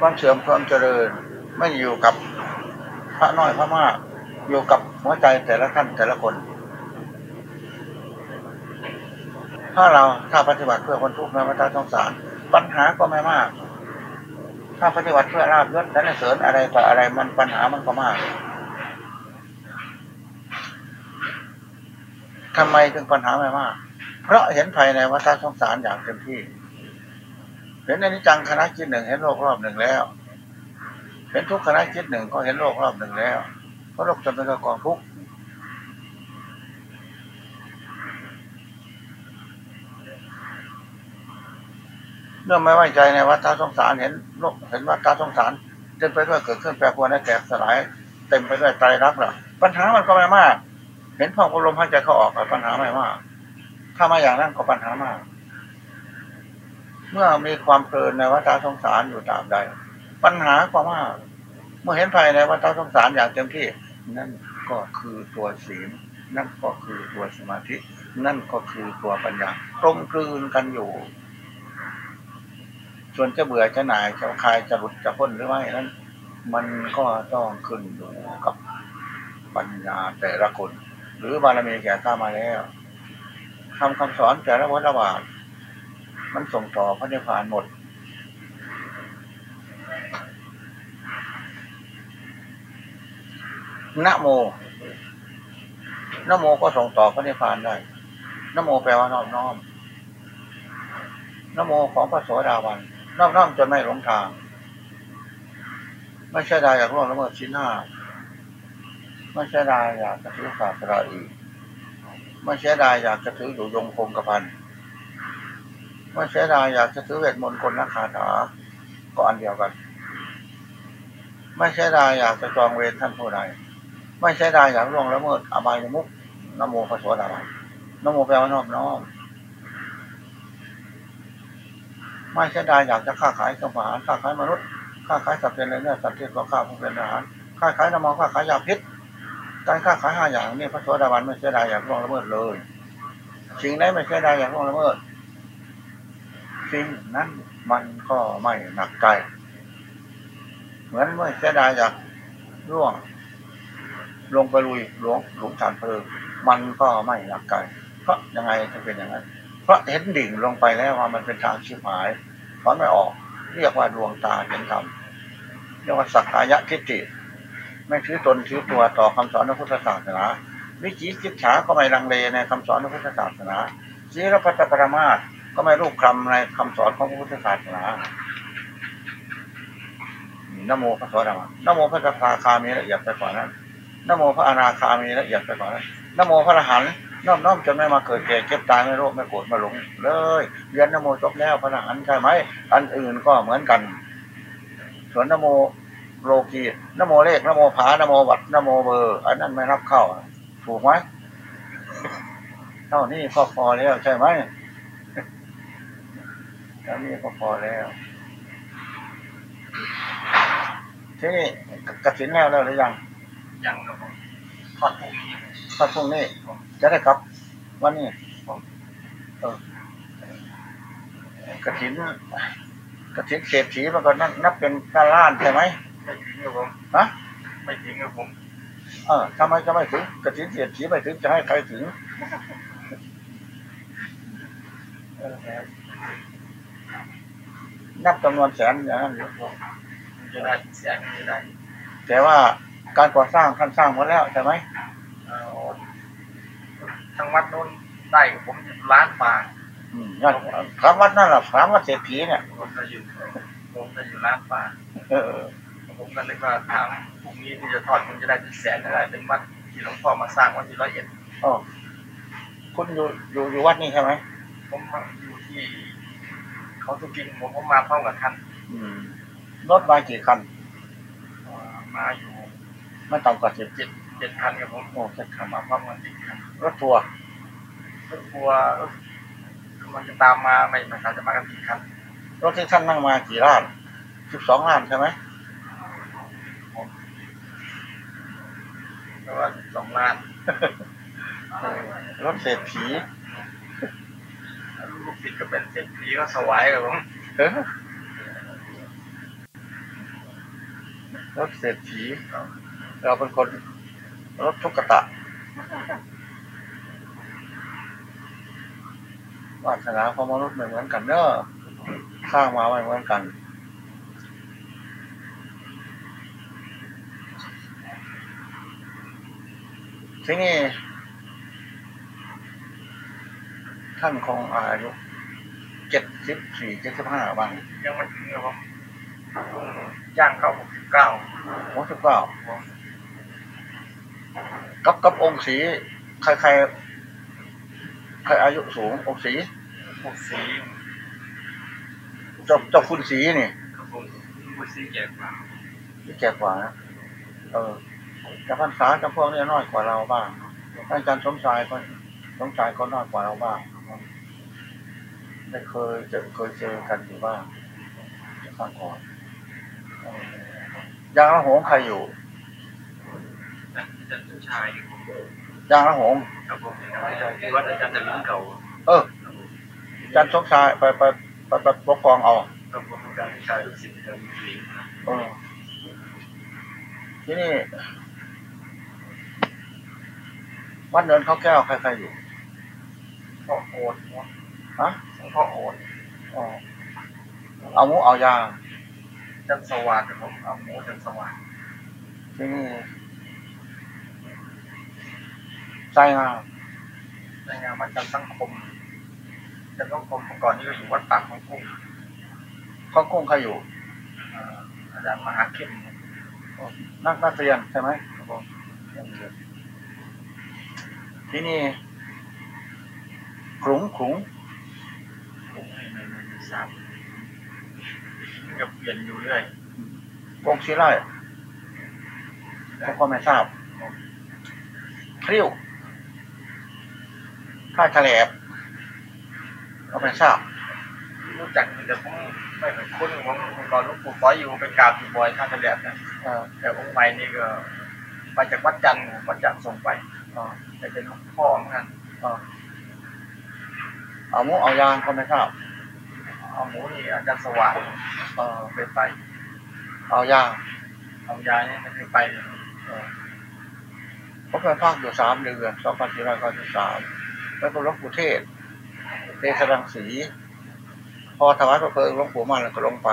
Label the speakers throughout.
Speaker 1: ความเสื่อมความเจริญ ไม่อยู่กับพระน้อยพระมาก อยู่กับหัวใจแต่ละท่านแต่ละคน ถ้าเราถ้าปฏิบัติเพื่อคนทุกข์ในวัฏสงสาร ปัญหาก็ไม่มาก ถ้าปฏิบัติเพื่อราบยศและเสริญอะไรต่ออะไรมันปัญหามันก็มากทำไมถึงปัญหาไม่มาก เพราะเห็นภัยในวัฏสงสารอย่างเต็มที่ เห็นอนิจจังคณะคิดหนึ่งเห็นโลกรอบหนึ่งแล้วเห็นทุกคณะคิดหนึ่งก็เห็นโลกรอบหนึ่งแล้วเพราะโลกจะเป็นกองทุกข์เมื่อไม่ไว้ใจในวัฏสงสารเห็นโลกเห็นวัฏสงสารเต็มไปด้วยเกิดขึ้นแปรปรวนและแตกสลาย เต็มไปด้วยไตรลักษณ์ปัญหามันก็ไม่มาก เห็นพ่องลมหายใจเข้าออกปัญหาไม่มาก ถ้ามาอย่างนั้นก็ปัญหามาก เมื่อมีความเพลินในวัฏสงสารอยู่ตามใด ปัญหาก็มากเมื่อเห็นภายในวัฏสงสารอย่างเต็มที่ นั่นก็คือตัวศีลนั่นก็คือตัวสมาธิ นั่นก็คือตัวปัญญากลมกลืนกันอยู่ ส่วนจะเบื่อจะหน่ายจะคลายจะหลุดจะพ้นหรือไม่นั้น มันก็ต้องขึ้นอยู่กับปัญญาแต่ละคน หรือบารมีแก่ข้ามาแล้วทำคำสอนแต่ละวัฏบาท มันส่งต่อพระนิพพานหมด นะโม นะโมก็ส่งต่อพระนิพพานได้ นะโมแปลว่านอบน้อม นะโมของพระโสดาบัน นอบน้อมจนไม่หลงทาง ไม่ใช่ได้อยากร่วงละเมิดชิ้นห้าไม่ใช่ได้อยากจะถือศาสนาอีก ไม่ใช่ได้อยากจะถืออยู่ยงคงกระพัน ไม่ใช่ได้อยากจะถือเวทมนต์คนนักคาถาก็อันเดียวกัน ไม่ใช่ได้อยากจะจองเวรท่านผู้ใดไม่ใช่ได้อยากร่วงละเมิดอบายมุกนโมพระโสดาบันนโมแปลว่านอบน้อมไม่ใช่ได้อยากจะค้าขายสัมภารค้าขายมนุษย์ค้าขายสัตว์เป็นอะไรเนี่ยสัตว์ที่ก็ค้าผู้เป็นอาหารค้าขายน้ำมันค้าขายยาพิษการค้าขายห้าอย่างนี้พระโสดาบันไม่ใช่ได้อยากร่วงละเมิดเลยสิ่งไหนไม่ใช่ได้อยากร่วงละเมิด สิ่งนั้นมันก็ไม่หนักใจ เหมือนไม่ใช่ได้อยากร่วง ลงไปลุยหลวงหลวงฐานเพลิงมันก็ไม่หนักใจเพราะยังไงจะเป็นอย่างนั้น เพราะเห็นดิ่งลงไปแล้วว่ามันเป็นทางชิบหายถอนไม่ออก เรียกว่าดวงตาเห็นธรรมเรียกว่าสักกายะทิฏฐิไม่ถือตนถือตัวต่อคำสอนพระพุทธศาสนาวิจิตรฉาก็ไม่ลังเลในคำสอนพระพุทธศาสนาศีลพัตปรมาส ก็ไม่รูปคำในคำสอนของพระพุทธศาสนานโมพระสวสดามนโมพระสกาคามีละเอียดไปกว่านั้นนโมพระอนาคามีละเอียดไปกว่านั้นนโมพระอรหันต์นอบน้อมจนไม่มาเกิดแก่เจ็บตายไม่โลภไม่โกรธไม่หลงเลยเรียนนโมจบแล้วพระอรหันต์ใช่ไหมอันอื่นก็เหมือนกัน ส่วนนโมโลกีนโมเลขนโมผานโมวัดนโมเบอร์อันนั้นไม่รับเข้า ถูกไหมเท่านี้พอพอแล้วใช่ไหม เท่านี้พอพอแล้ว ที่นี่กระสินแล้วแล้วหรือยัง
Speaker 2: ยังครับผมทอดพรุ่งนี้
Speaker 1: ถ้าพรุ่งนี้ จะได้กลับ วันนี้เออกระถินกระถินเศรษฐีมันก็นับนับเป็นการล้านใช่ไหม
Speaker 2: ไม่ถึงครับผม
Speaker 1: ฮะ
Speaker 2: ไม่ถึงครับผม
Speaker 1: เออทำไมจะไม่ถึงกระถินเศรษฐีไม่ถึงจะให้ใครถึงเออ นับจำนวนแสนอย่างนั้นหรือ
Speaker 2: มันจะได้แสนจะได้
Speaker 1: แต่ว่าการก่อสร้างท่านสร้างหมดแล้วใช่ไหม
Speaker 2: เอาทางวัดโน้นได้กับผมล้านบาท
Speaker 1: อืมนั่นถามวัดนั่นแหละถามวัดเศรษฐีเนี่ย
Speaker 2: ผมจะอยู่ผมจะอยู่ล้านบาท
Speaker 1: เออ
Speaker 2: ผมก็เลยว่าทางพรุ่งนี้ที่จะทอดมันจะได้เป็นแสนได้เป็นวัดที่หลวงพ่อมาสร้างวัดที่ร้อยเอ็ด
Speaker 1: อ๋อคุณอยู่อยู่อยู่วัดนี้ใช่ไหม
Speaker 2: ผมอยู่ที่ เขาทุกินผมก็มาพร้อมกับท่าน
Speaker 1: อืมรถมากี่คัน
Speaker 2: เอ่อมาอยู่
Speaker 1: ไม่ต่ำกว่าสิบ
Speaker 2: เจ็ดเจ็ดคันครับผม
Speaker 1: โอ้เจ็ดคัน
Speaker 2: มาพร้อมกันเจ็ดคัน
Speaker 1: รถทัวร์
Speaker 2: รถทัวร์รถมันจะตามมาไม่ไม่ทราบจะมากันกี่คัน
Speaker 1: รถที่ท่านนั่งมากี่ล้านสิบสองล้านใช่ไหม
Speaker 2: เพราะว่าสองล้าน
Speaker 1: เออรถเศรษฐี
Speaker 2: ลูกศิษย์ก็เป็นเศรษฐีก็สวายกับผม
Speaker 1: เออรถเศรษฐีเราเป็นคนรถทุกกะตะวาสนาของมนุษย์ไม่เหมือนกันเนอะสร้างมาไม่เหมือนกันที่นี้ ท่านคงอายุเจ็ดสิบสี่เจ็ดสิบห้าบ้าง
Speaker 3: ยังไม่ถึงเลยครับย่างเข้าหกสิบเก้า
Speaker 1: หกสิบเก้ากับกับองค์สีใครใครใครอายุสูงองค์สี
Speaker 3: หกสี
Speaker 1: เจ้าเจ้าคุณสีนี่
Speaker 3: ครับผมหกสีแก่กว่า
Speaker 1: ที่แก่กว่านะเออจะพรรษาจะพวกนี้น้อยกว่าเราบ้างอาจารย์สมชายก็สมชายก็น้อยกว่าเราบ้าง ได้เคยเจอเคยเจอกันอยู่บ้างข้างก่อนเออยางละหงใครอยู่
Speaker 3: อาจารย์ผู้ชาย
Speaker 1: ยางละหง
Speaker 3: ครับผมอาจารย์ที่วัดอาจารย์จะลิ้นเก่า
Speaker 1: เอออาจารย์สมชายไปไปไปไปปกครองเอา
Speaker 3: ครับผมอาจารย์ผู้ชายลูกศิษย์อาจารย์มีหญิง
Speaker 1: เออที่นี่วัดเนินเขาแก้วใครๆอยู่
Speaker 3: พ่อโอด
Speaker 1: ฮะ
Speaker 3: พ่อโอด
Speaker 1: อ๋อเอาหมูเอายา
Speaker 3: จันสว่างครับผมเอาหมูจันสว่าง
Speaker 1: ที่นี่ใส่งาม
Speaker 3: ในงานมันจันสังคมจันสังคมเมื่อก่อนนี่ก็อยู่วัดปากของกุ้ง
Speaker 1: ข้องกุ้งใครอยู่
Speaker 3: อ่าอาจารย์มหาเข้ม
Speaker 1: นักนักเรียนใช่ไหม
Speaker 3: ครับผม
Speaker 1: ที่นี่ขลุงขลุง
Speaker 3: ผมไม่ไม่ไม่ทราบมันก็เปลี่ยนอยู่เรื่อย
Speaker 1: กงชีไร่ผมก็ไม่ทราบคริ้วท่าแถลบก็ไม่ทราบ
Speaker 3: รู้จักแต่ผมไม่ค่อยคุ้นผมเมื่อก่อนหลูกปู่ฟ้อยอยู่ไปกราบอยู่บ่อยท่านจะแบบนะ
Speaker 1: เออ
Speaker 3: แต่องค์ใหม่นี่ก็มาจากวัดจันทร์วัดจันทร์ส่งไป
Speaker 1: เออ
Speaker 3: แต่เป็นหลวงพ่อเหมือนกัน
Speaker 1: เอาหมูเอายางก็ไม่ทราบ
Speaker 3: เอาหมูนี่อาจารย์สว่าง
Speaker 1: เออ
Speaker 3: ไปไป
Speaker 1: เอายาง
Speaker 3: เอายาเนี่ยไม่เคยไปเลย
Speaker 1: เออผมเคยพักอยู่สามเดือนสองพันสี่ร้อยเก้าสิบสามแล้วก็ลงปู่เทศเทศรังสี พอถวายพระเพลิงหลวงปู่มั่นแล้วก็ลงไป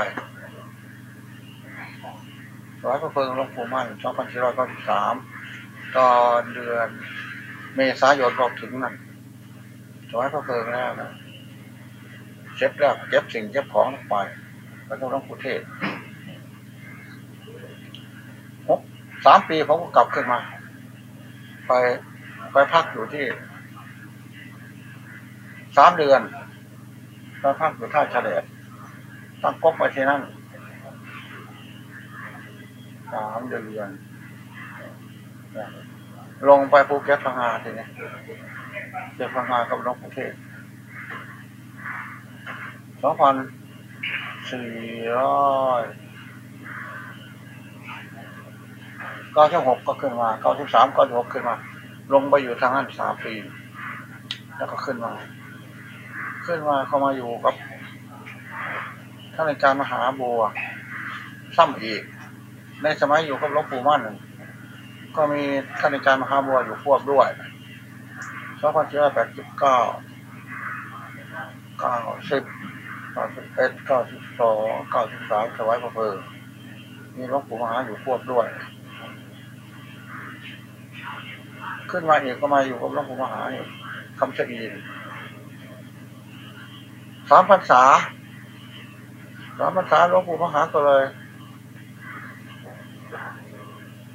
Speaker 1: ถวายพระเพลิงหลวงปู่มั่นสองพันสี่ร้อยเก้าสิบสามตอนเดือนเมษายนก็ถึงนั่น ถวายพระเพลิงแล้วนะเช็ดแล้วเก็บสิ่งเก็บของลงไปแล้วก็หลวงปู่เทศหกสามปีผมก็กลับขึ้นมา ไปไปพักอยู่ที่สามเดือนไปพักอยู่ท่าเฉลดตั้งก๊กไปที่นั่นสามเดือนลงไปภูเก็ตพังงาทีนี้ เจ็พังงากับหลวงปู่เทศสองพันสี่ร้อยเก้าสิบหกก็ขึ้นมาเก้าสิบสามเก้าสิบหกขึ้นมา ลงไปอยู่ทางนั้นสามปี แล้วก็ขึ้นมา ขึ้นมาเข้ามาอยู่กับท่านอาจารย์มหาบัวซ้ำอีก ในสมัยอยู่กับหลวงปู่มั่นก็มีท่านอาจารย์มหาบัวอยู่ควบด้วย สองพันสี่ร้อยแปดสิบเก้าเก้าสิบเก้าสิบเอ็ดเก้าสิบสองเก้าสิบสามถวายพระเพลิงมีหลวงปู่มหาอยู่ควบด้วย ขึ้นมาอีกก็มาอยู่กับหลวงปู่มหาคำชะอีนสามพรรษาสามพรรษาหลวงปู่มหาก็เลย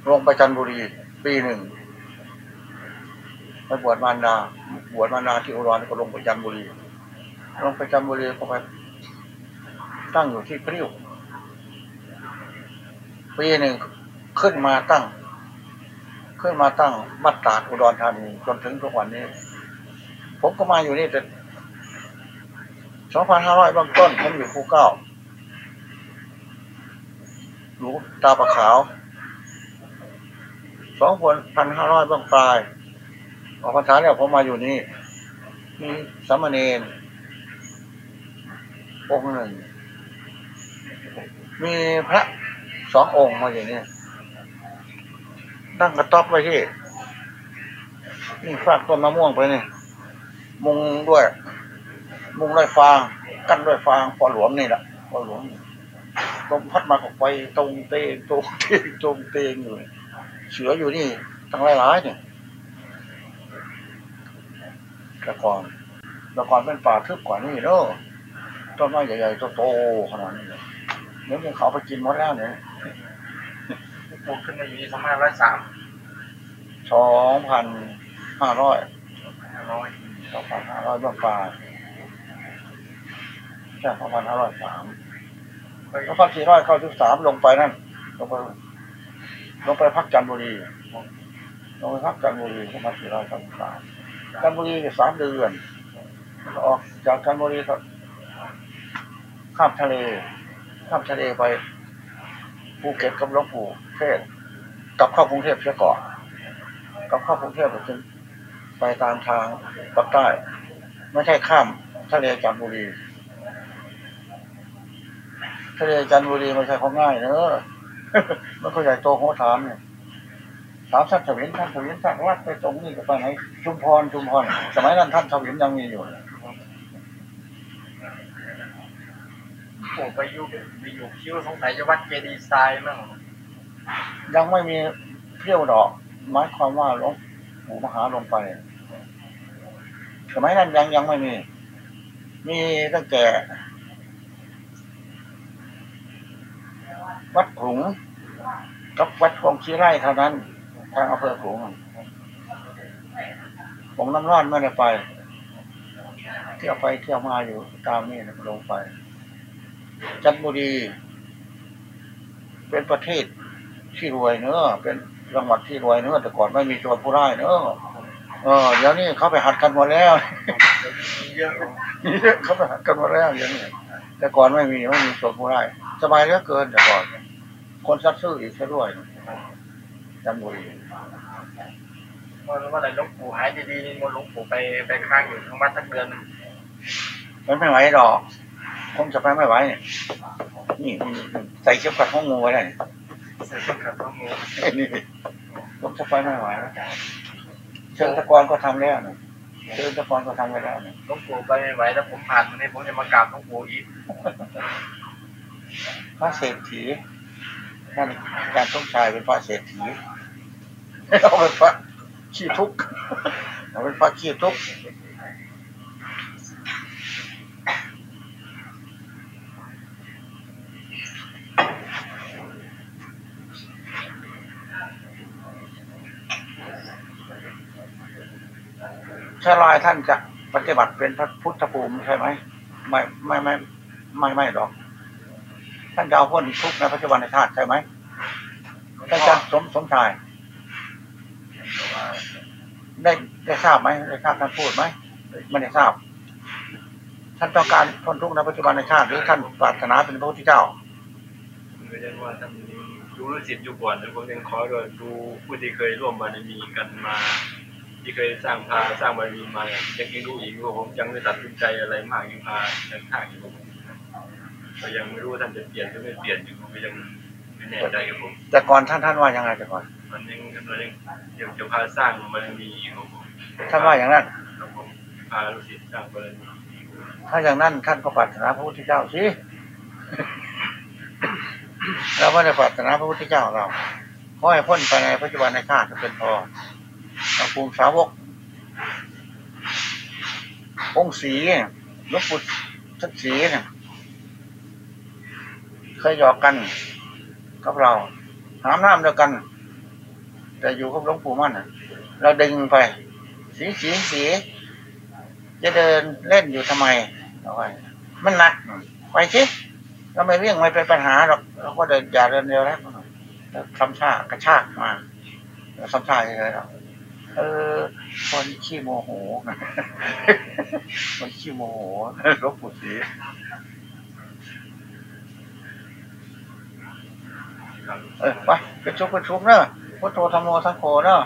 Speaker 1: ลงไปจันทบุรี ปีหนึ่ง ไปบวชมารดาบวชมารดาที่อุดรก็ลงไปจันบุรีลงไปจันบุรีก็ไปตั้งอยู่ที่พริ้วปีหนึ่งขึ้นมาตั้ง ขึ้นมาตั้งมัดตาดอุดรธานีจนถึงทุกวันนี้ ผมก็มาอยู่นี่แต่สองพันห้าร้อยบางต้นผมอยู่ภูเก้าหลูตาปะขาวสองพันพันห้าร้อยบางปลาย ออกพรรษาเนี่ยผมมาอยู่นี่มีสามเณรองค์หนึ่ง มีพระสององค์มาอย่างนี้ตั้งกระต๊อบไว้ที่ นี่ฟากต้นมะม่วงไปนี่ มุงด้วย มุงด้วยฟาง กั้นด้วยฟางปอหลวมนี่แหละปอหลวมลมพัดมาออกไปตรงเตงตรงเตงตรงเตงอยู่เสืออยู่นี่ตั้งหลายๆเนี่ย แต่ก่อนแต่ก่อนเป็นป่าทึบกว่านี่เนอะต้นไม้ใหญ่ๆโตๆขนาดนี้เลยเดี๋ยวนี้เขาไปกินหมดแล้วเนี่ย
Speaker 2: ปลูกขึ้นมาอยู่ที่สองพันร้อยสาม
Speaker 1: สองพันห้าร้อย
Speaker 2: ร้อย
Speaker 1: สองพันห้าร้อยบ้างปลายใช่สองพันห้าร้อยสาม
Speaker 2: ไป
Speaker 1: แล้วพันสี่ร้อยเข้าสิบสามลงไปนั่นลงไปลงไปพักจันทบุรีลงไปพักจันทบุรีสองพันสี่ร้อยเข้าสิบสาม จันทบุรีสามเดือน ออกจากจันทบุรีก็ข้ามทะเล ข้ามทะเลไปภูเก็ตกับหลวงปู่เทศกลับเข้ากรุงเทพเสียก่อนกลับเข้ากรุงเทพไปถึงไปตามทางภาคใต้ไม่ใช่ข้ามทะเลจันทบุรี ทะเลจันทบุรีไม่ใช่ของง่ายเนอะมันก็ใหญ่โตโหฐานเนี่ย ถาท่านสวินท่านสวินท่านวัดไปตรงนี้ก็ไปไหนชุมพรชุมพรสมัยนั้นท่านสวินยังมีอยู่
Speaker 2: ปลูกไปอยู่ไปอยู่คิ้วสงสัยจะวัดเจดีย์ทรายมั่ง
Speaker 1: ยังไม่มีเที่ยวดอกหมายความว่าหลวงปู่มหาลงไปสมัยนั้นยังยังไม่มี มีตั้งแต่วัดขลุงกับวัดคลองชีไร่เท่านั้น ทางอำเภอขลุงผมน้ำร้อนไม่ได้ไป เที่ยวไปเที่ยวมาอยู่ตามนี่นะลงไป จันทบุรี เป็นประเทศที่รวยเนอะเป็นจังหวัดที่รวยเนอะแต่ก่อนไม่มีโจรผู้ร้ายเนอะเออเดี๋ยวนี้เขาไปหัดกันหมดแล้ว
Speaker 2: เยอะ
Speaker 1: เขาไปหัดกันหมดแล้วอย่างนี้แต่ก่อนไม่มีไม่มีโจรผู้ร้ายสบายเหลือเกินแต่ก่อน คนซัดซื่ออีกซะด้วยจันทบุรี
Speaker 2: วันว่าอะไรหลวงปู่หายดีๆนี่มนหลวงปู่ไปไปค้างอยู่ทั้งวัดทั้งเดือน
Speaker 1: มันไม่ไหวหรอกคงจะไปไม่ไหวเนี่ยนี่ใส่เข็มขัดห้องงูไว้ได้
Speaker 2: เสร็จก็ขัดข้อมู
Speaker 1: นี่คงจะไปไม่ไหวแล้วเชิงตะกอนก็ทำแล้วนะเชิงตะกอนก็ทำไปแล้วนะ
Speaker 2: หลวงปู่ไปไม่ไหวแล้วผมผ่านมาเนี่ยผมจะมากราบหลวงปู่อีก
Speaker 1: พระเศรษฐีท่านอารย์สมชายเป็นพระเศรษฐีเอาเป็นพระ ขี้ทุกข์เอาเป็นพระขี้ทุกข์ถ้าลายท่านจะปฏิบัติเป็นพระพุทธภูมิใช่ไหมไม่ไม่ไม่ไม่ไม่หรอก ท่านจะเอาพ้นทุกข์ในปัจจุบันในชาติใช่ไหมท่านจะสมสมชาย ได้ได้ทราบไหมได้ทราบท่านพูดไหมไม่ได้ทราบ ท่านต้องการพ้นทุกข์ในปัจจุบันในชาติหรือท่านปรารถนาเป็นพระพุทธเจ้า
Speaker 4: ไม่ใช่ว่าท่านดูรู้สิทธิ์อยู่ก่อนนะผมยังขอโดยดูผู้ที่เคยร่วมบารมีกันมา ที่เคยสร้างพาสร้างบารมีมายังยังรู้อีกว่าผมยังไม่ตัดสินใจอะไรมากยังพายังทางอยู่ผมก็ยังไม่รู้ว่าท่านจะเปลี่ยนหรือไม่เปลี่ยนอยู่ผมก็ยังไม่แน่ใจครับผม
Speaker 1: แต่ก่อนท่านท่านว่ายังไงแต่ก่อน
Speaker 4: มันยังมันยังยังจะพาสร้างบารมีอยู่ครับผม
Speaker 1: ท่านว่าอย่างนั้น
Speaker 4: ครับผมพาลูกศิษย์สร้างบารมี
Speaker 1: ถ้าอย่างนั้นท่านก็ปรารถนาพระพุทธเจ้าสิเราไม่ได้ปรารถนาพระพุทธเจ้าเราขอให้พ้นไปในปัจจุบันในชาติจะเป็นพอพระภูมิสาวก องค์สีเนี่ยหลวงปู่ทัศสีเนี่ยเคยหยอกกันกับเราหามน้ำเดียวกัน แต่อยู่กับหลวงปู่มั่นเราดึงไป สีสีสีจะเดินเล่นอยู่ทำไมเอาไว้มันหนักไปสิเราไม่เรี่ยงไม่เป็นปัญหาหรอกเราก็เดินอย่าเดินเร็วแล้วแล้วทำท่ากระชากมาทำท่าเฉยๆหรอกเออคนขี้โมโหคนขี้โมโหหลวงปู่ศรี
Speaker 4: ครับ
Speaker 1: เออไปไปชุบไปชุบเนอะ พุทโธธรรมโมสังโฆเนอะ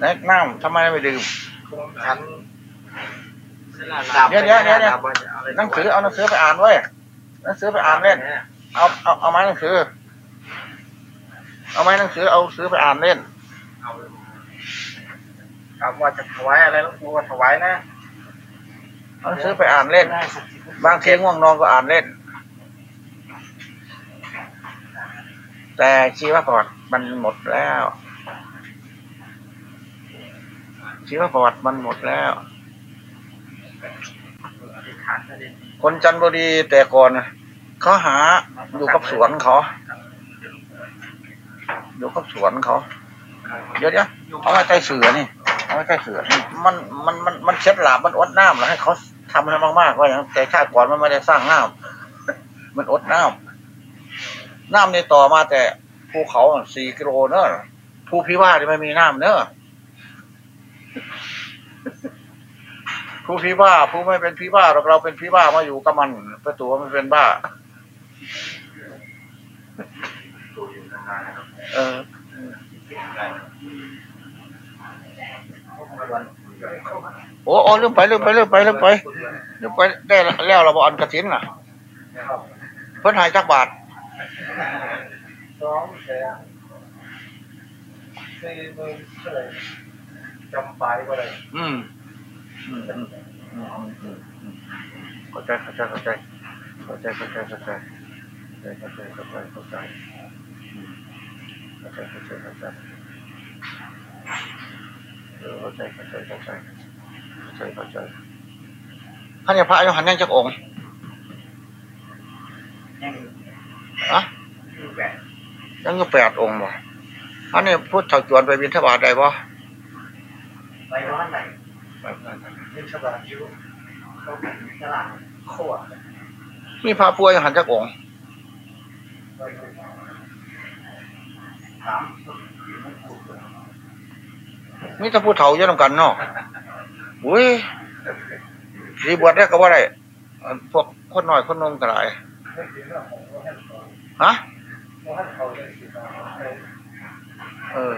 Speaker 1: แนะน้ำทำไมไม่ดื่ม
Speaker 2: คงฉัน
Speaker 1: เดี๋ยวเดี๋ยวเดี๋ยวเดี๋ยวหนังสือเอาหนังสือไปอ่านไว้ยหนังสือไปอ่านเล่น เอาเอาเอาไม้หนังสือ เอาไม้หนังสือเอาซื้อไปอ่านเล่น
Speaker 2: ถามว่าจะถวายอะไรหลวงปู่ก็ถวายนะ
Speaker 1: เอาหนังซื้อไปอ่านเล่น บางทีง่วงนอนก็อ่านเล่น แต่ชีวประวัติมันหมดแล้ว ชีวประวัติมันหมดแล้ว คนจันทบุรีแต่ก่อนเขาหาอยู่กับสวนเขา อยู่กับสวนเขา เดี๋ยวเดี๋ยวเอาไว้ใต้เสือนี่เอาไว้ใต้เสือนี่มันมันมันมันเช็ดหลาบมันอดน้ำแล้วให้เขาทำให้มากๆว่าอย่างแต่ชาติก่อนมันไม่ได้สร้างน้ำมันอดน้ำน้ำนี่ต่อมาแต่ภูเขาสี่กิโลเนอะภูพิว่าที่ไม่มีน้ำเนอะ ภูพิว่าภูไม่เป็นพิว่าเราเราเป็นพิว่ามาอยู่กับมันประตูมันเป็นบ้า
Speaker 2: ตัวอยู่นานๆนะครับ
Speaker 1: เออโอ้โอ้ลืมไปลืมไปลืมไปลืมไปลืมไปได้แล้วเราบอกอันกระถินน่ะ เพิ่นใหายจักบาท
Speaker 2: สองแสนสี่หมื่นเท่าไหร่ จำไปก็เลย
Speaker 1: อืมอืมอืมอืมอืมอืมอืมเข้าใจเข้าใจเข้าใจเข้าใจเข้าใจเข้าใจเข้าใจเข้าใจเข้าใจเข้าใจอืมเข้าใจเข้าใจเข้าใจเออเข้าใจเข้าใจเข้าใจเข้าใจเข้าใจท่านเนี่ยพระอายุหันยังจักองค์
Speaker 2: ยัง
Speaker 1: อะ
Speaker 2: อยู่แบบ
Speaker 1: ยังอยู่แปดองค์บ่อันนี้พุทธจวนไปบิณฑบาตได้บ่
Speaker 2: ไปร้านไหนเป็นฉบับยิ้วเขาเป็นตลาดโคตร
Speaker 1: มีพระป่วยหันจักอง
Speaker 2: ถาม
Speaker 1: มีแต่ผู้เฒ่าเยอะนำกันเนาะอุ้ยรีบวชได้ก็ว่าได้พวกคนหน้อยคนนมก็หลายฮะเออ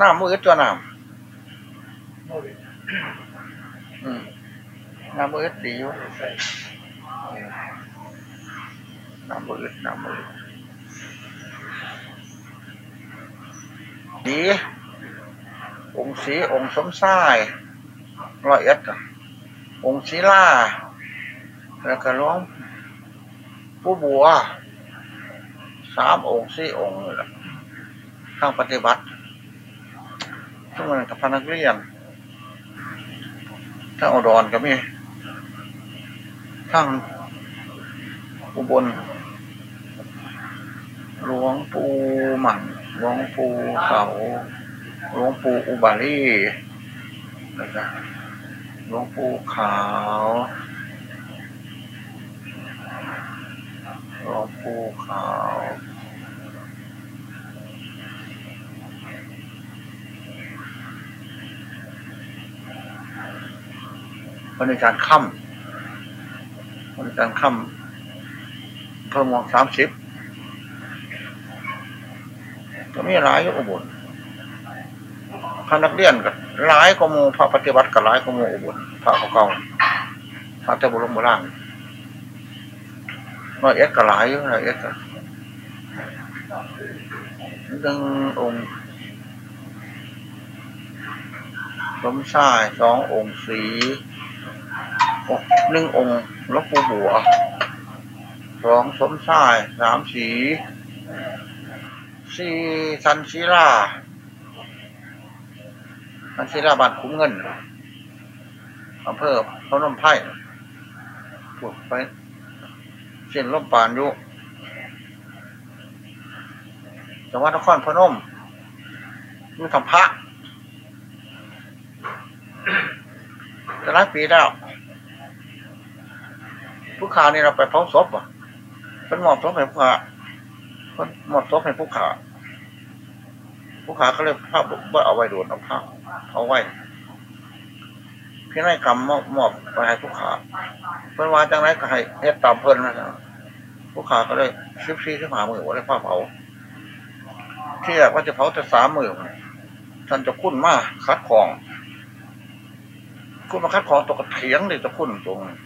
Speaker 1: น้ำมืออึดตัวน้ำน้ำมืออึดดีอยู่น้ำมืออึดน้ำมืออึดดีองค์ศรีองค์สมชายร้อยเอ็ดองค์ศิลาแล้วก็หร้องผู้บัวสามองค์สี่องค์เลย ล่ะทางปฏิบัติทุกวันกับพนักเรียนทั้งอุดรก็มีทั้งอุบลหลวงปู่หมันหลวงปู่เขาหลวงปู่อุบาลีแล้วก็หลวงปู่ขาวหลวงปู่ขาว วันในการค่ำวันในการค่ำเพิ่มวงสามสิบก็มีหลายอยู่อุบลพระนักเรียนก็หลายกมูพระปฏิบัติก็หลายกมูอุบลพระเขาเก่าพระเจ้าบุรุษโบราณร้อยเอ็ดก็หลายอยู่ร้อยเอ็ดก็ดึงองค์สมชายสององค์สี องค์หนึ่งองค์หลวงปู่บัวสองสมชายสามสีสี่สันศิลาสันศิลาบ้านคุ้มเงินอำเภอพนมไพรพูดไปเส้นลมปานอยู่จังหวัดนครพนมอยู่ทำพระจะหลายปีแล้ว ผู้ขานี่เราไปเผาศพอะเป็นหมอบศพให้ผู้ขาเป็นหมอบศพให้ผู้ขาผู้ขาก็เลยภาพว่าเอาไว้โดนเอาผ้าเอาไว้พี่นายกรรมมอบมอบไปให้ผู้ขาเพิ่นว่าจังไรก็ให้เฮ็ดตามเพิ่นนะผู้ขาก็เลยชิบซีชิบหามือว่าได้ผ้าเผาที่แรกว่าจะเผาแต่สามมือท่านจะคุ้นมากคัดของคุ้นมาคัดของตกกระเถียงเลยจะคุ้นตรงเ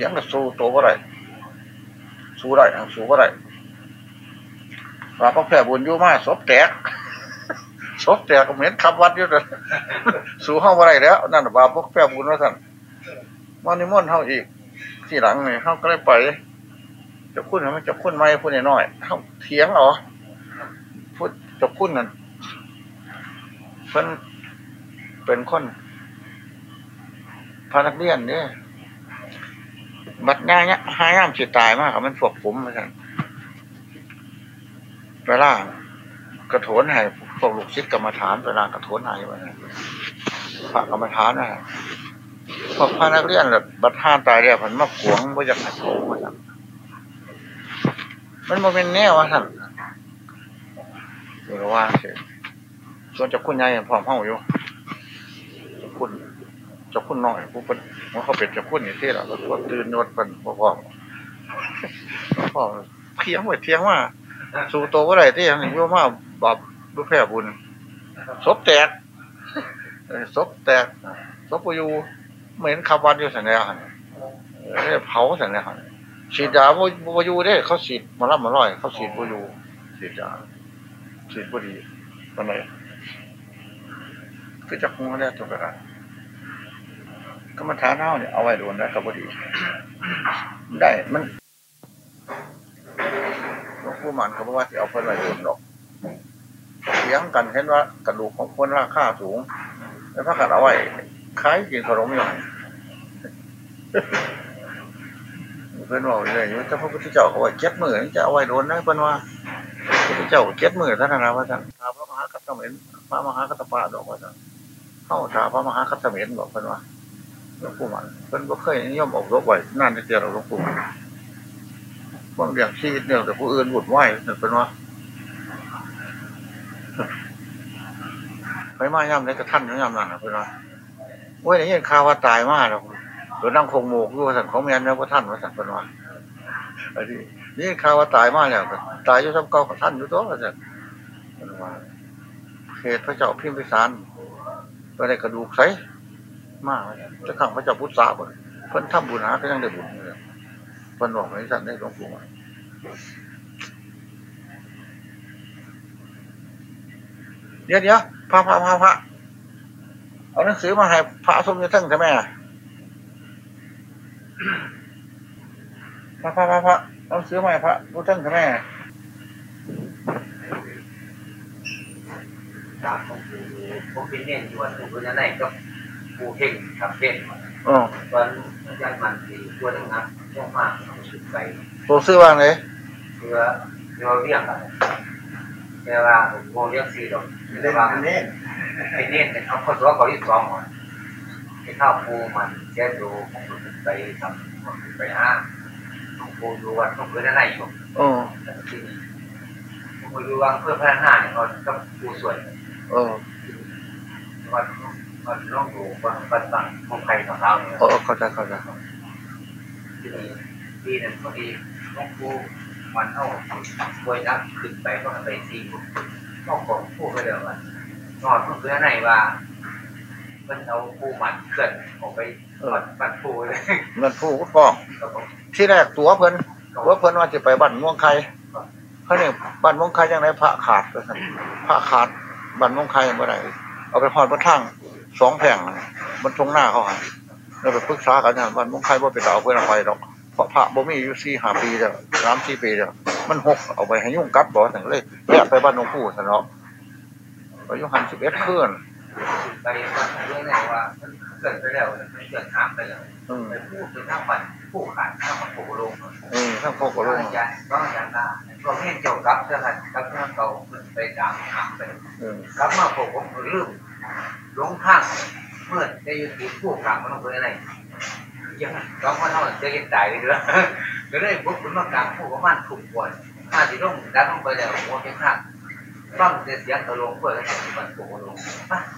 Speaker 1: ถียงกับสู้ตัวว่าไรสู้ได้สู้ว่าไรว่าพระแพร่บุญยู่มาศพแตกศพแตกก็เหมือนขับวัดอยู่เลยสู่ห้องอะไรแล้ว นั่นน่ะว่าพระแพร่บุญว่าท่านมานิมนต์เฮาอีก ที่หลังนี่เฮาก็เลยไปจะคุ้นมันจะคุ้นไหมพูดน้อยๆเฮาเถียงเหรอพูดจะคุ้นนั่นเพิ่นเป็นคนพนักเรียนเนี่ย บัดหน้าเนี่ยหายน้ำสิตายมากมันพวกผมเหมือนกันเวลากระโถนให้พวกลูกศิษย์กรรมฐานเวลากระโถนให้วะนะพระกรรมฐานนะพวกพระนักเรียนแบบบัดห้าตายแล้วมันมาขวงว่าจะขัดโถมาสั่นมันมเป็นแน่วะท่านเดี๋ยวว่าเสียส่วนจะคุณยายพร้อมห้องอยู่คุณ เจะคุณน้อยผู้เป็นว่าเขาเป็นเจะคุณนี่ที่เราก็ตัวตื่นนวดเป็นพ่อพ่อพ่อเทียงไว้เทียงว่าสู่โตว่าไรที่ยังโยมาบาปบุแพเพบุญศพแตกศพแตกศพอยู่เหม็นขับวันอยู่สันแล้วหั่นเผาสันแล้วหั่นฉีดยาบุบอยู่เด้เขาฉีดมารับมาร้อย เขาฉีดบุยูฉีดยาฉีดบุดีวันไหนคือจะคงไม่ได้ตัวกระไร ก็มาทานเน่าเนี่ยเอาไว้โดนได้กับบุดีได้มันหลวงปู่มันเขาบอกว่าจะเอาเพิ่นไว้โดนหรอกเถียงกันเห็นว่ากระดูกของคนราคาสูง แล้วถ้าขัดเอาไว้คล้ายกินขนมอยู่หั่นเพื่อนบอกเลยว่าถ้าพระพุทธเจ้าเขาไว้เจ็ดมือนี่จะเอาไว้โดนนะเพื่อนว่าพระพุทธเจ้าเจ็ดมือเท่านั้นนะว่าท่านถาพระมหากัตถเมนพระมหากัตถปาดอกว่าท่านเข้าถาพระมหากัตถเมนบอกเพื่อนว่า หลวงปู่มันเพื่นก็เคยนิยมออกรบไว้นั่นจะเจอเราหลวงปู่มันพวกเรื่องชีวิตเนี่ยแต่ผู้อื่นบุดไหวนั่นเป็นว่าไปมาย่ำได้กระท่านย่ำนั่นเพื่อนว่าโอ้ยนี่ยินข่าวว่าตายมากแล้วหรือนั่งคงโมกอยู่ว่าสันของแม่นแล้วว่าท่านว่าสันเป็นว่าไอ้ที่นี่ข่าวว่าตายมากแล้วตายอยู่ซ้ำเก่ากับท่านอยู่ตัวว่าสันเป็นว่าเหตุพระเจ้าพิมพิสารก็ได้กระดูกใส มากจะขังพระเจ้าพุทธสาบ่เพิ่นทำบุญหาก็ยังได้บุญเลยเพิ่นบอกให้สันได้หลวงปู่เดี๋ยวเดี๋ยวพระพระพระพระเอาหนังสือมาให้พระสมเด็จทั้งใช่ไหมพระพระพระพระเอาซื้อมาให้พระรู้ทั้งกับแม่
Speaker 2: จากของปูผมเป็นเนี่ยอยู่วันปูนั่นไหนก็ ปูเพ่งทำเพ่ง
Speaker 1: อ๋อ
Speaker 2: วันยันมันสีตัวนึงนะช่วงมากชุดไป
Speaker 1: ตัวซื้อว่างเลย
Speaker 2: เพื่อเพื่อเรียกอะไรแต่ว่าโมเรียกสี่ดอกแต่ว่าเป็นเน้นเป็นเน้นเป็นเขาคนตัวเขาที่สองหมดไอ้ข้าวปูมันแค่ดูผมไปทำไปห้าปูดูวันผมก็ได้ไหนอยู่
Speaker 1: อ๋อ
Speaker 2: ผมดูว่าเพื่อพัฒนาเนี่ยเขาก็ปูสวย
Speaker 1: เออ
Speaker 2: วัน วันต้องดูวันวันต่างของใครของเราเนี่ย
Speaker 1: เออเข้าใจเข้าใจ
Speaker 2: ที่นี่ดีนั่นก็ดีต้องปูมันเท่าป่วยนักขึ้นไปก็ไปซีต้องของผู้ก็เดียวกันนอนเพื่อไหนว่ามันเอาปูมันเคลื่อนออกไปบัดปูเลย
Speaker 1: เงินผู้ฟ้องที่แรกตัวเพิ่นตัวเพิ่นว่าจะไปบ้านม่วงไข่เขาเนี่ยบ้านม่วงไข่ยังไงพระขาดก็สั่นพระขาดบ้านม่วงไข่เมื่อไหร่เอาไปพอดบนทั้ง สองแผงมันตรงหน้าเขาหันเราไปปรึกษากันเนี่ยบ้านม่วงไข่ว่าไปเอาเพื่อนเอาไปหรอกเพราะพระบ่มีอยู่สี่ห้าปีแล้วสามสี่ปีแล้วมันหกเอาไปให้ยุ่งกัดบ่สั่งเลยแยกไปบ้านหลวงปู่สั่นเนาะอายุหันสิบเอ็ดเคลื่อน
Speaker 2: ไปเรื่องไหนว่ามันเกิดไปแล้วมันเกิดน้ำไปแล้ว
Speaker 1: อืม
Speaker 2: ไปพูดไปทั้งวันผู้ขาดทั้งวันผู้ลง
Speaker 1: เออทั้งพ่อก็
Speaker 2: ก็
Speaker 1: ล
Speaker 2: ล
Speaker 1: ง
Speaker 2: งยันก็ยันได้ก็เห็นเกี่ยวกับเรื่องกับเรื่องเก่าไปตามหาไป
Speaker 1: เออ
Speaker 2: กลับมาผมผมลืม ลงข้างเมื่อจะอยู่ที่ผู้ขาดมันต้องเป็นอะไรยังต้องมาเท่าจะยังตายเลยเด้อก็เลยบุกขึ้นมากลางผู้ประมาณถูกควรมาที่ลงดันลงไปแล้วหัวเป็นข้างฟังเสียงตะลงเพื่อให้มันโผล่ลง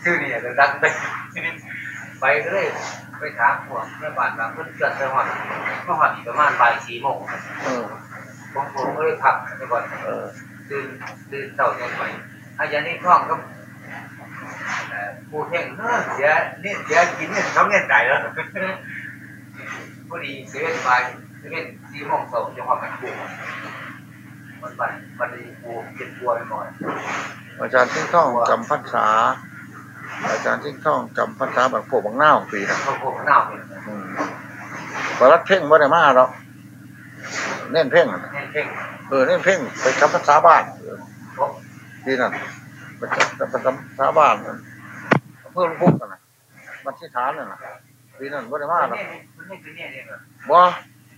Speaker 2: ชื่อนี่จะดังไปไปก็เลยไปถามพวกแม่บ้านบางเพื่อนเกิดไปหอดก็หอดประมาณบ่ายสี่โมง
Speaker 1: เออ
Speaker 2: ผมผมก็เลยขับไปก่อน
Speaker 1: เออ
Speaker 2: ตื่นตื่นเต่าใจไปอาจารย์นี่คล่องก็ ผู้เพ่งเสียนี่เสียกินเนี่ยเขาเงี้ยใจแล้วพอดีเสียไปเสียสี่โมงเต่าจะมากันผู้มันบันบันดีกูเก็บตัวไปหมด
Speaker 1: อาจารย์ทิ้งท่องจำพรรษาอาจารย์ทิ้งท่องจำพรรษาแบบพวกบางเน่าปีนะ
Speaker 2: เขาโผล่หน้าเป็น
Speaker 1: อืมปรัดเพ่งบ่ได้มาหรอกเน้นเพ่ง
Speaker 2: แน่นเพ่ง
Speaker 1: เออเน้นเพ่งไปจำพรรษาบ้าน
Speaker 2: โอ้
Speaker 1: ปีนั้ นไปจำไปจำพรรษาบ้านนั่นเพื่อนพุ่งกันนะมันที่ฐานนั่นนะปีนั้นบ่ได้มาหรอก
Speaker 2: มันนี่คือเนี่ยเนี่ย
Speaker 1: บ่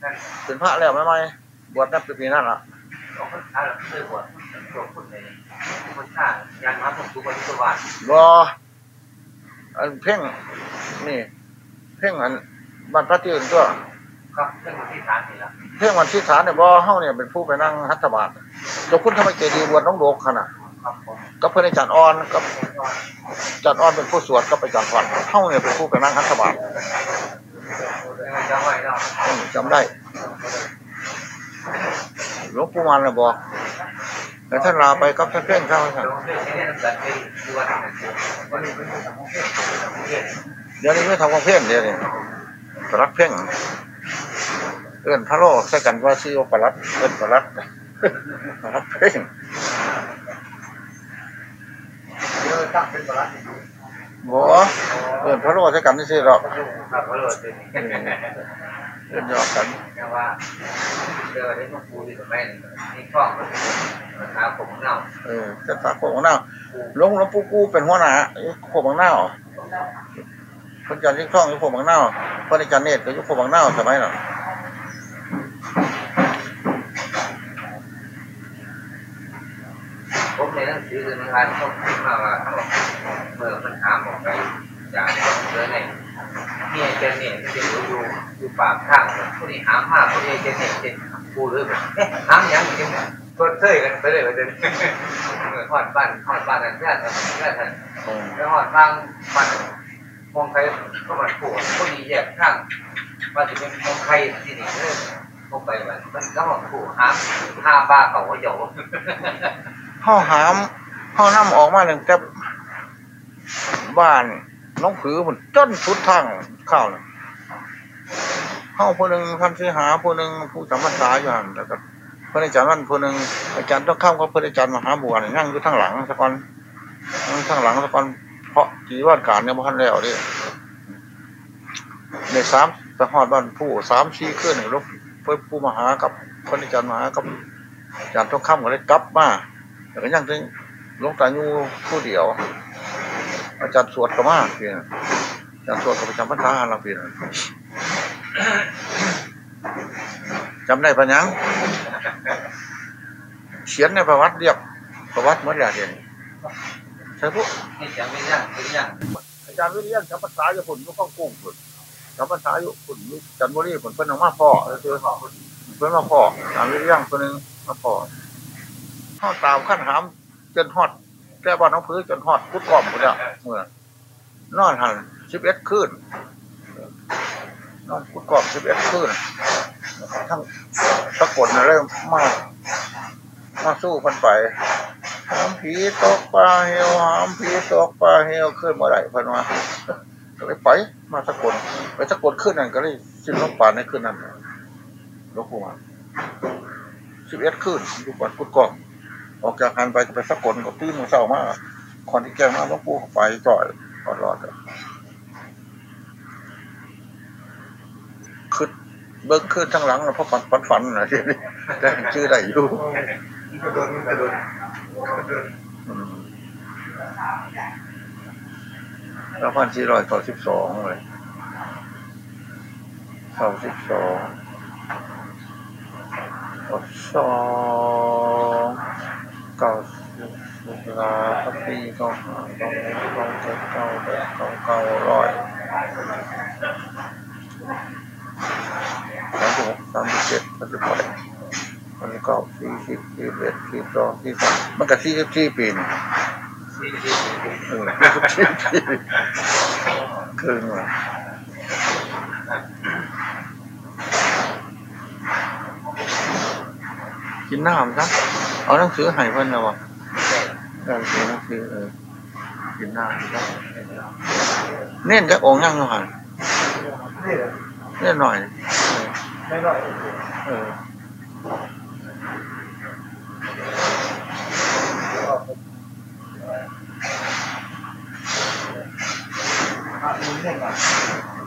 Speaker 2: นั่น
Speaker 1: เป็นพระแล้วไหมไหมบวชนับปีนั้นละ
Speaker 2: เอาคนท้ายเราเคยบวชตัวคนในคนชาติยันมาผมทุกวันทุกวัน
Speaker 1: บ่อันเพ่งนี่ เพ่งอันบ้านพระที่อื่นก็
Speaker 2: ครับเรื่องที่ฐานนี่ละ
Speaker 1: เพ่งวันที่ฐานเนี่ยบ่เฮาเนี่ยเป็นผู้ไปนั่งฮัตถบาทเจ้าคุณธรรมเจดีย์บวชน้องโดกขนาด
Speaker 2: ครับผม
Speaker 1: กับเพื่อนอาจารย์อ่อนกับอาจารย์อ่อนเป็นผู้สวดกับอาจารย์ฟันเฮาเนี่ยเป็นผู้ไปนั่งฮัตถบาท
Speaker 2: จำได้
Speaker 1: หลวงปู่มันน่ะบอกแต่ท่านลาไปกับท่านเพ่งเข้าท่าน
Speaker 2: เราเรื่อนเนี่ยเราไปดูวันนั้นวันนี้เดี๋
Speaker 1: ยวนี้ไม่ทำความเพ่งเดี๋ยวนี้ปลัดเพ่งเอื้อนพระโลกใส่กันว่าชื่อว่าปลัดเอื้อนปลัดปลัดเพ่ง
Speaker 2: เรื่องตั้งเป็นประหลัด
Speaker 1: บ่เอื้อนพระโลกใส่กันนี่สิหรอก
Speaker 2: ครับเพราะเราเป็น
Speaker 1: เอื้อนหยอกกัน
Speaker 2: แค่ว่าเจอได้ต้องปูที่ตรงไหนนี่ช่องมันเป็นหาผมเน่า
Speaker 1: เออจะตาโคกบางหน้าหลวงหลวงปู่กูเป็นหัวหน้าโคกบางหน้าพระอาจารย์ยิ่งท่องยุคโคกบางหน้าพระอาจารย์เนตรก็ยุคโคกบางหน้าสมัยนั้น
Speaker 2: ผม ในหนังสือคือมันงานเขาคิดมาว่าเมื่อมันหาหมอไปจากเจอในเนี่ยเจนเนี่ยจะอยู่อยู่อยู่ปากข้างคนนี้หามากคนนี้เจนเนี่ยเจนปูเลยแบบเอ๊ะหามยังจริงก็เทยกันไปเลยว่าเจนเหมือนหอดบ้านหอดบ้านกันแค่ท่นแค่ท่านแล้วหอดบางมันมองใครก็มันปวดคนนี้แยกข้างว่าจะเป็นมองใครที่นี่เลยพบไปมันมันก็บอกปวดหามห้าบ้าเขาว่าเยา
Speaker 1: ห้าหามห้าน้ำออกมาหนึ่งแต่บ้านน้องผือมันจนสุดทางเข้าน่ะเข้าผู้หนึ่งท่านสิหาผู้หนึ่งผู้สัมภาษาอยู่หันแล้วก็พระอาจารย์นั่นผู้หนึ่งอาจารย์ต้องเข้ากับพระอาจารย์มหาบัวนั่งอยู่ทางหลังสักคนนั่งทางหลังสักคนเพราะจีว่าการเนี่ยพันแล้วดิในสามสะหอดบ้านผู้สามสี่ขึ้นรบเพื่อผู้มหากับพระอาจารย์มหากับอาจารย์ต้องข้ามก็เลยกลับมา แต่ก็ยังถึงหลวงตาอยู่ผู้เดียว อาจารย์สวดก็มาเพียงอาจารย์สวดก็ประจำพรรษาเราเพียงจำได้ปะยังเขียนในประวัติเรียบประวัติเหมือนอย่างเดียวนี้ใช่พวก
Speaker 2: นี่จะไม่ยั่งไม่ยั่ง
Speaker 1: อาจารย์วิเลียนจำภาษาอยู่ฝุ่นอยู่ข้องกุ้งฝุ่นจำภาษาอยู่ฝุ่นอยู่จันทบุรีฝุ่นเพิ่นเอามาพ่อเออเพิ่นมาพ่ออาจารย์วิเลียนคนหนึงมาพ่อ ข้าตามขั้นหามจนฮอดแก้บ้านน้องพื้นจนฮอดพุทธกล่อมหมดแล้วเมื่อนอนหันสิบเอ็ดคืนนอนพุทธกล่อมสิบเอ็ดคืนทั้งตะกดนะเริ่มมามาสู้พันไปหามผีตกปลาเหี่ยวหามผีตกปลาเหี่ยวขึ้นเมื่อไหร่พันมาก็เลยไปมาสะกดไปสะกดขึ้นนั่นก็เลยสิ้นลมปานในขึ้นนั้นหลวงปู่มาสิบเอ็ดขึ้นอยู่ก่อนกุดกอง ออกจากหันไปก็ไปสะกดกับตื้นมือเศร้ามากคนที่แกงมาหลวงปู่เข้าไปจ่อยอดรอดอะขึ้นเบิ้งขึ้นทั้งหลังแล้วเพราะฝันฝันฝันนะทีนี้ได้ชื่อได้อยู่
Speaker 2: กระโดดกระโดด
Speaker 1: แล้วพันสี่ร้อยเก้าสิบสองเลยเก้าสิบสองสอง เก้าสิบลาพปีเก้าห้าเก้าหกเก้าเจ็ดเก้าแปดเก้าเก้าร้อยสามสิบหกสามสิบเจ็ดสามสิบแปดสามสิบเก้าสี่สิบสี่เอ็ดสี่สองสี่สามมันก็สี่สิบสี่ปีนี่
Speaker 2: สี่สี่สี่
Speaker 1: เออสี่สิบสี่ปีครึ่งว่ะกินน้ำซะ เอาหนังสือให้เพื่อนเราบอกการเรียนหนังสือเออกินหน้าเน้นจะองค์ยั่งหัน
Speaker 2: เน้
Speaker 1: นหน่อยเออ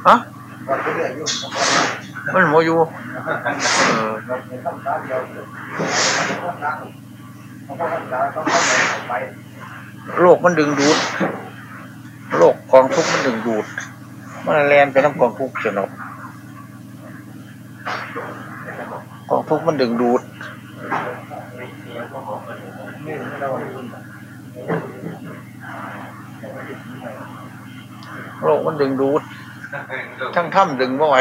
Speaker 1: ฮะมันโมยูเออ โลกมันดึงดูด โลกกองทุกข์มันดึงดูด มันแลนไปน้ำกองทุกข์เสียหนอกกองทุกข์มันดึงดูดโลกมันดึงดูด ทั้งถ้ำดึงไม่ไหว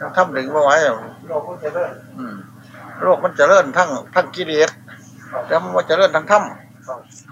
Speaker 1: ทั้งถ้ำดึงไม่ไหวอะ
Speaker 3: เราก็จะเลิก
Speaker 1: อืมโลกมันเจริญทั้งทั้งกิเลส แล้วมันว่าเจริญทางถ้ำ